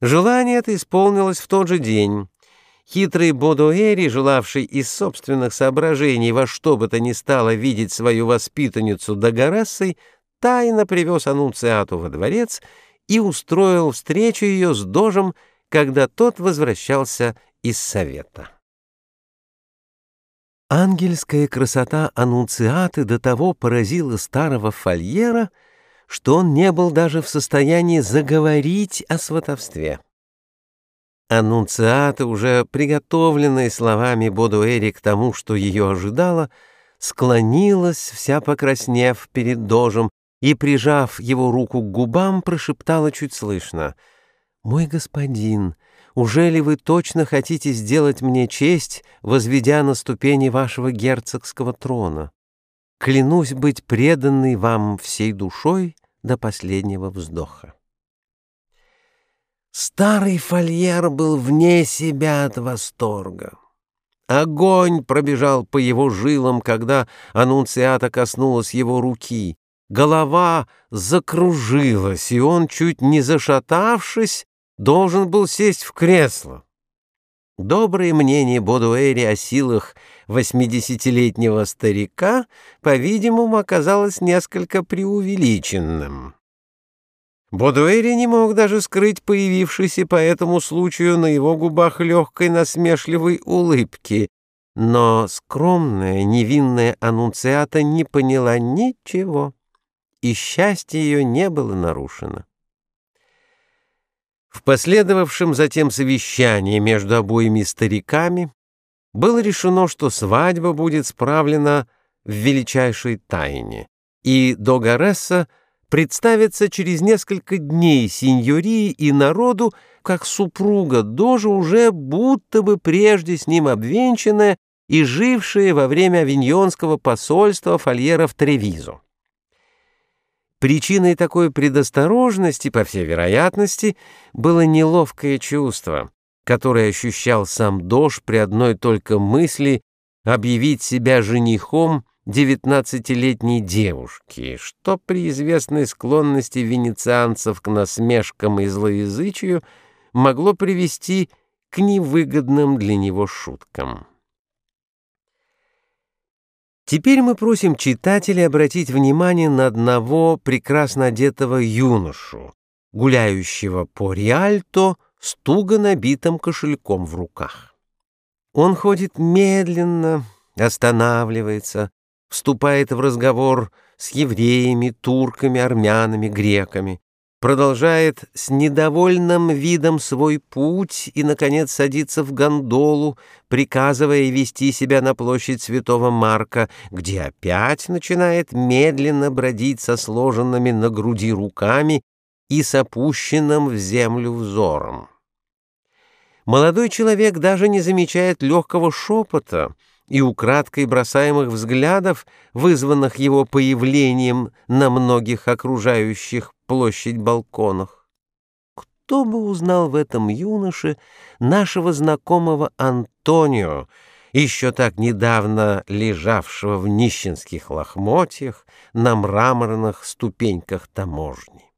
Желание это исполнилось в тот же день. Хитрый Бодуэри, желавший из собственных соображений во что бы то ни стало видеть свою воспитанницу Дагорассой, тайно привез Анунциату во дворец и устроил встречу ее с Дожем, когда тот возвращался из совета. Ангельская красота Анунциаты до того поразила старого фольера, что он не был даже в состоянии заговорить о сватовстве. Аннунциата, уже приготовленная словами Бодуэри к тому, что ее ожидало, склонилась, вся покраснев перед дожем, и, прижав его руку к губам, прошептала чуть слышно. «Мой господин, уже ли вы точно хотите сделать мне честь, возведя на ступени вашего герцогского трона? Клянусь быть преданной вам всей душой до последнего вздоха». Старый фольер был вне себя от восторга. Огонь пробежал по его жилам, когда аннунциата коснулась его руки. Голова закружилась, и он, чуть не зашатавшись, должен был сесть в кресло. Доброе мнение Бодуэри о силах восьмидесятилетнего старика, по-видимому, оказалось несколько преувеличенным. Бодуэри не мог даже скрыть появившейся по этому случаю на его губах легкой насмешливой улыбки, но скромная, невинная аннунциата не поняла ничего, и счастье ее не было нарушено. В последовавшем затем совещании между обоими стариками было решено, что свадьба будет справлена в величайшей тайне, и Догаресса — представится через несколько дней сеньории и народу, как супруга Дожа уже будто бы прежде с ним обвенчанная и жившая во время авиньонского посольства Фольера в Тревизо. Причиной такой предосторожности, по всей вероятности, было неловкое чувство, которое ощущал сам Дож при одной только мысли объявить себя женихом девятнадцатилетней девушки, что при известной склонности венецианцев к насмешкам и злоязычию могло привести к невыгодным для него шуткам. Теперь мы просим читателей обратить внимание на одного прекрасно одетого юношу, гуляющего по Риальто с туго набитым кошельком в руках. Он ходит медленно, останавливается, вступает в разговор с евреями, турками, армянами, греками, продолжает с недовольным видом свой путь и, наконец, садится в гондолу, приказывая вести себя на площадь Святого Марка, где опять начинает медленно бродить со сложенными на груди руками и с опущенным в землю взором. Молодой человек даже не замечает легкого шепота, и украдкой бросаемых взглядов, вызванных его появлением на многих окружающих площадь балконах. Кто бы узнал в этом юноше нашего знакомого Антонио, еще так недавно лежавшего в нищенских лохмотьях на мраморных ступеньках таможни?